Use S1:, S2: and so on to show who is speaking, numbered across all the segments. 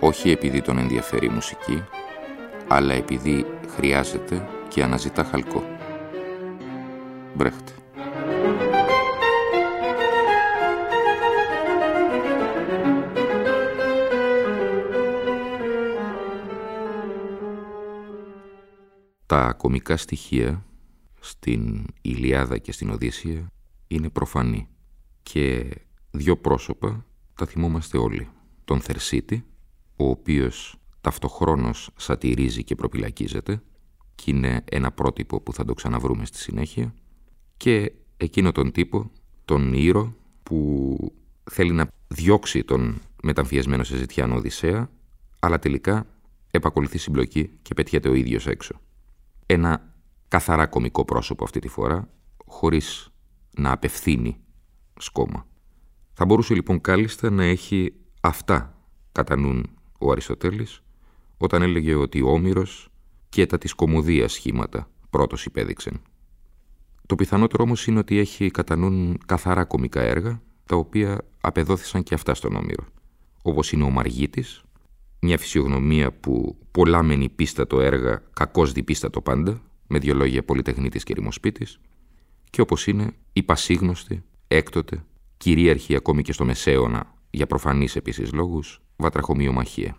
S1: όχι επειδή τον ενδιαφέρει η μουσική, αλλά επειδή χρειάζεται και αναζητά χαλκό. Μπρέχτε. Τα κομικά στοιχεία στην Ηλιάδα και στην Οδύσσια είναι προφανή και δύο πρόσωπα τα θυμόμαστε όλοι. Τον Θερσίτη, ο οποίος ταυτοχρόνως σατυρίζει και προπυλακίζεται και είναι ένα πρότυπο που θα το ξαναβρούμε στη συνέχεια και εκείνο τον τύπο, τον Ήρο που θέλει να διώξει τον μεταμφιεσμένο σε ζητιάνο Οδυσσέα αλλά τελικά επακολουθεί συμπλοκή και πετιέται ο ίδιος έξω. Ένα καθαρά κομικό πρόσωπο αυτή τη φορά, χωρίς να απευθύνει σκόμα. Θα μπορούσε λοιπόν κάλλιστα να έχει αυτά κατά νουν ο Αριστοτέλης όταν έλεγε ότι ο Όμηρος και τα της κομμωδίας σχήματα πρώτος υπέδειξεν. Το πιθανότερο όμως είναι ότι έχει κατά νουν καθαρά κομικά έργα τα οποία απεδόθησαν και αυτά στον Όμηρο. Όπως είναι ο Μαργίτης, μια φυσιογνωμία που πολλά μεν πίστατο έργα, κακώς διπίστατο πάντα, με δύο λόγια πολυτεχνίτης και ρημοσπίτης, και όπως είναι η πασίγνωστη, έκτοτε, κυρίαρχη ακόμη και στο Μεσαίωνα, για προφανείς επίσης λόγους, βατραχομοιομαχία.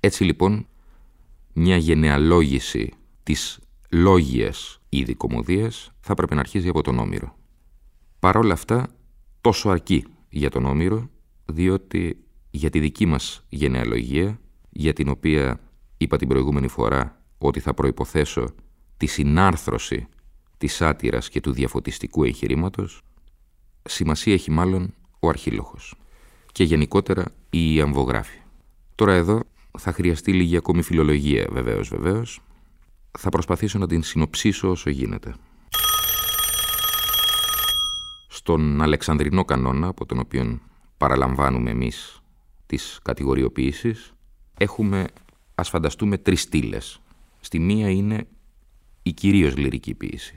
S1: Έτσι λοιπόν, μια γενεαλόγηση της λόγιας ήδη κομμωδίας θα πρέπει να αρχίζει από τον Όμηρο. Παρ' όλα αυτά, τόσο αρκεί για τον Όμηρο, διότι για τη δική μας γενεαλογία, για την οποία είπα την προηγούμενη φορά ότι θα προϋποθέσω τη συνάρθρωση της σάτυρας και του διαφωτιστικού εγχειρήματος, σημασία έχει μάλλον ο αρχίλοχος και γενικότερα οι αμβογράφοι. Τώρα εδώ θα χρειαστεί λίγη ακόμη φιλολογία βεβαίως βεβαίως. Θα προσπαθήσω να την συνοψίσω όσο γίνεται. Στον Αλεξανδρινό κανόνα, από τον οποίο παραλαμβάνουμε εμείς τις κατηγοριοποιήσεις, έχουμε, ας φανταστούμε, τρεις στήλες. Στη μία είναι η κυρίως λυρική ποίηση.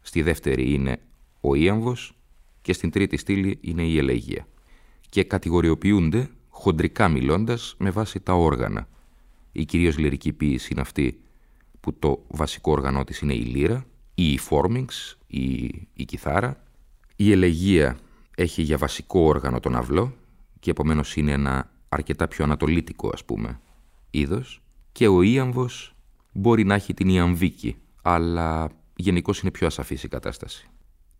S1: Στη δεύτερη είναι ο Ήαμβος και στην τρίτη στήλη είναι η ελεγία και κατηγοριοποιούνται χοντρικά μιλώντας με βάση τα όργανα. Η κυρίως λυρική ποίηση είναι αυτή που το βασικό όργανό της είναι η λύρα ή η φόρμινγκς ή η κιθάρα. Η ελεγία έχει για βασικό όργανο τον αυλό και επομένως είναι ένα αρκετά πιο ανατολίτικο ας πούμε είδος και ο Ήαμβος μπορεί να έχει την Ιαμβίκη αλλά γενικώς είναι πιο ασαφής η κατάσταση.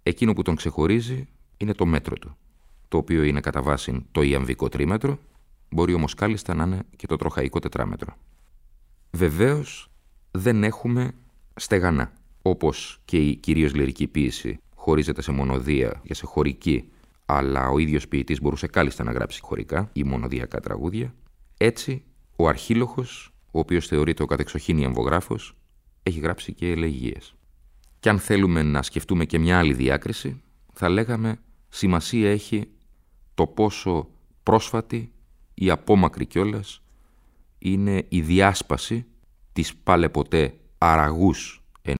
S1: Εκείνο που τον ξεχωρίζει είναι το μέτρο του το οποίο είναι κατά βάση το ιαμβικό τρίμετρο, μπορεί όμως κάλλιστα να είναι και το τροχαϊκό τετράμετρο. Βεβαίως δεν έχουμε στεγανά, όπως και η κυρίως λυρική ποίηση χωρίζεται σε μονοδία και σε χωρική, αλλά ο ίδιος ποιητής μπορούσε κάλλιστα να γράψει χωρικά ή μονοδιακά τραγούδια. Έτσι, ο αρχίλοχος, ο οποίος θεωρείται ο κατεξοχήν αμβογράφος, έχει γράψει και ελεγγύες. Και αν θέλουμε να σκεφτούμε και μια άλλη διάκριση, θα λέγαμε σημασία έχει το πόσο πρόσφατη ή απόμακρη κιόλας είναι η διάσπαση της πάλε ποτέ αραγούς